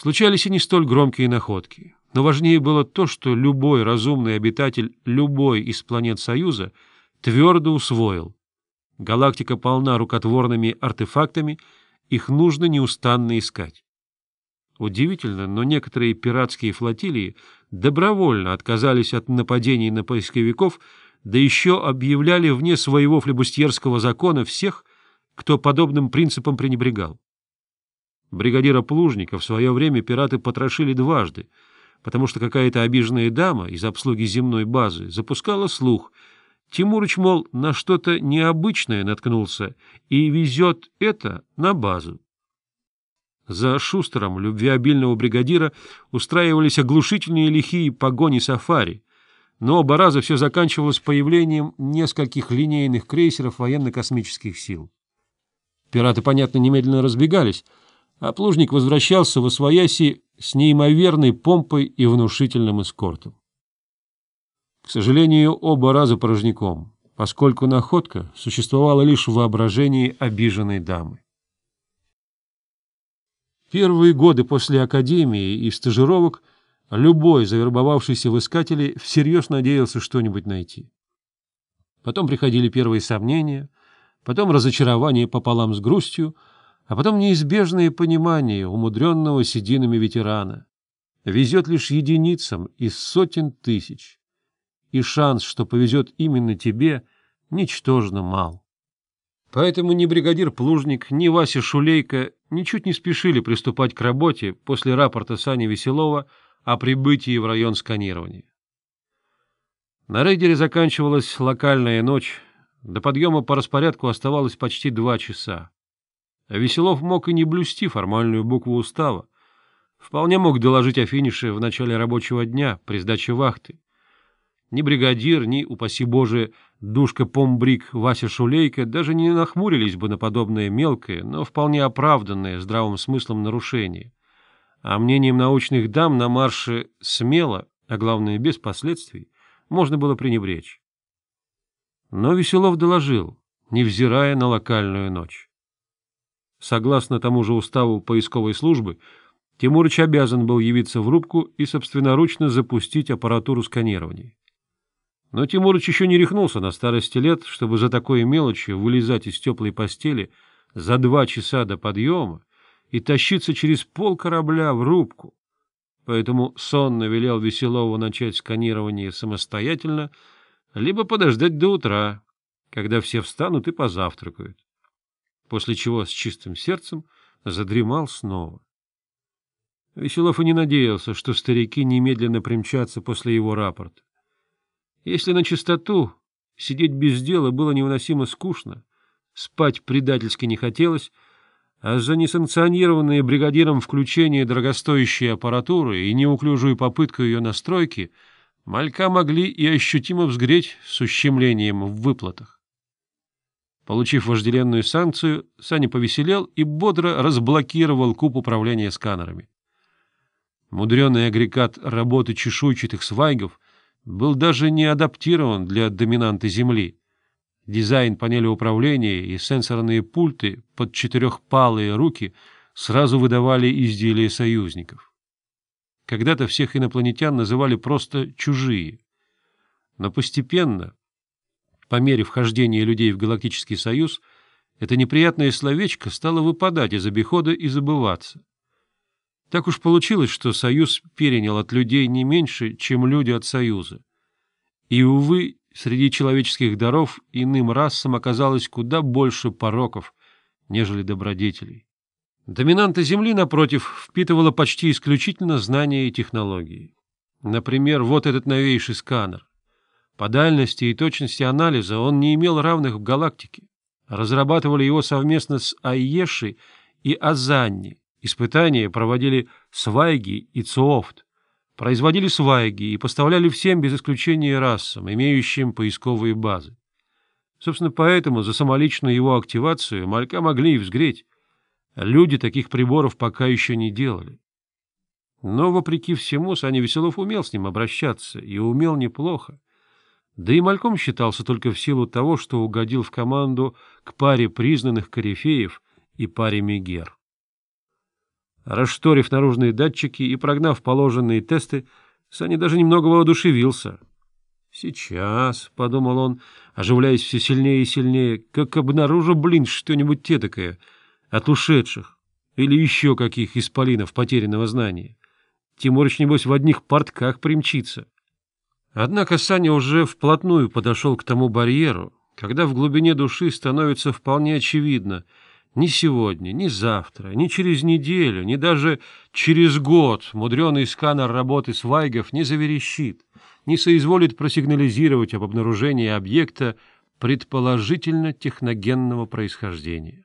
Случались и не столь громкие находки, но важнее было то, что любой разумный обитатель любой из планет Союза твердо усвоил. Галактика полна рукотворными артефактами, их нужно неустанно искать. Удивительно, но некоторые пиратские флотилии добровольно отказались от нападений на поисковиков, да еще объявляли вне своего флебустьерского закона всех, кто подобным принципам пренебрегал. Бригадира Плужника в свое время пираты потрошили дважды, потому что какая-то обиженная дама из обслуги земной базы запускала слух. Тимурыч, мол, на что-то необычное наткнулся и везет это на базу. За Шустером любвеобильного бригадира устраивались оглушительные лихие погони-сафари, но оба раза все заканчивалось появлением нескольких линейных крейсеров военно-космических сил. Пираты, понятно, немедленно разбегались — а плужник возвращался в Освояси с неимоверной помпой и внушительным эскортом. К сожалению, оба раза порожняком, поскольку находка существовала лишь в воображении обиженной дамы. Первые годы после академии и стажировок любой завербовавшийся в искателе всерьез надеялся что-нибудь найти. Потом приходили первые сомнения, потом разочарование пополам с грустью — а потом неизбежное понимание умудренного сединами ветерана. Везет лишь единицам из сотен тысяч. И шанс, что повезет именно тебе, ничтожно мал. Поэтому ни бригадир Плужник, ни Вася Шулейко ничуть не спешили приступать к работе после рапорта Сани Веселова о прибытии в район сканирования. На рейдере заканчивалась локальная ночь, до подъема по распорядку оставалось почти два часа. А Веселов мог и не блюсти формальную букву устава. Вполне мог доложить о финише в начале рабочего дня при сдаче вахты. Ни бригадир, ни, упаси боже, душка-помбрик Вася Шулейко даже не нахмурились бы на подобное мелкое, но вполне оправданное здравым смыслом нарушение. А мнением научных дам на марше смело, а главное без последствий, можно было пренебречь. Но Веселов доложил, невзирая на локальную ночь. Согласно тому же уставу поисковой службы, Тимурыч обязан был явиться в рубку и собственноручно запустить аппаратуру сканирования. Но Тимурыч еще не рехнулся на старости лет, чтобы за такое мелочи вылезать из теплой постели за два часа до подъема и тащиться через пол корабля в рубку. Поэтому сонно велел Веселову начать сканирование самостоятельно, либо подождать до утра, когда все встанут и позавтракают после чего с чистым сердцем задремал снова. Веселов и не надеялся, что старики немедленно примчатся после его рапорта. Если на чистоту, сидеть без дела было невыносимо скучно, спать предательски не хотелось, а за несанкционированные бригадиром включение дорогостоящей аппаратуры и неуклюжую попытку ее настройки малька могли и ощутимо взгреть с ущемлением в выплатах. Получив вожделенную санкцию, Саня повеселел и бодро разблокировал куб управления сканерами. Мудренный агрегат работы чешуйчатых свайгов был даже не адаптирован для доминанты Земли. Дизайн панели управления и сенсорные пульты под четырехпалые руки сразу выдавали изделия союзников. Когда-то всех инопланетян называли просто «чужие». Но постепенно по мере вхождения людей в Галактический Союз, это неприятное словечко стало выпадать из обихода и забываться. Так уж получилось, что Союз перенял от людей не меньше, чем люди от Союза. И, увы, среди человеческих даров иным расам оказалось куда больше пороков, нежели добродетелей. Доминанта Земли, напротив, впитывала почти исключительно знания и технологии. Например, вот этот новейший сканер. По дальности и точности анализа он не имел равных в галактике. Разрабатывали его совместно с Айеши и Азанни. Испытания проводили Свайги и Цуофт. Производили Свайги и поставляли всем без исключения расам, имеющим поисковые базы. Собственно, поэтому за самоличную его активацию малька могли и взгреть. Люди таких приборов пока еще не делали. Но, вопреки всему, Саня Веселов умел с ним обращаться и умел неплохо. Да и мальком считался только в силу того, что угодил в команду к паре признанных корифеев и паре Мегер. Расшторив наружные датчики и прогнав положенные тесты, Саня даже немного воодушевился. «Сейчас», — подумал он, оживляясь все сильнее и сильнее, — «как обнаружу, блин, что-нибудь этакое от ушедших или еще каких исполинов потерянного знания. Тимурыч, небось, в одних портках примчится». Однако Саня уже вплотную подошел к тому барьеру, когда в глубине души становится вполне очевидно, ни сегодня, ни завтра, ни через неделю, ни даже через год мудреный сканер работы свайгов не заверещит, не соизволит просигнализировать об обнаружении объекта предположительно техногенного происхождения.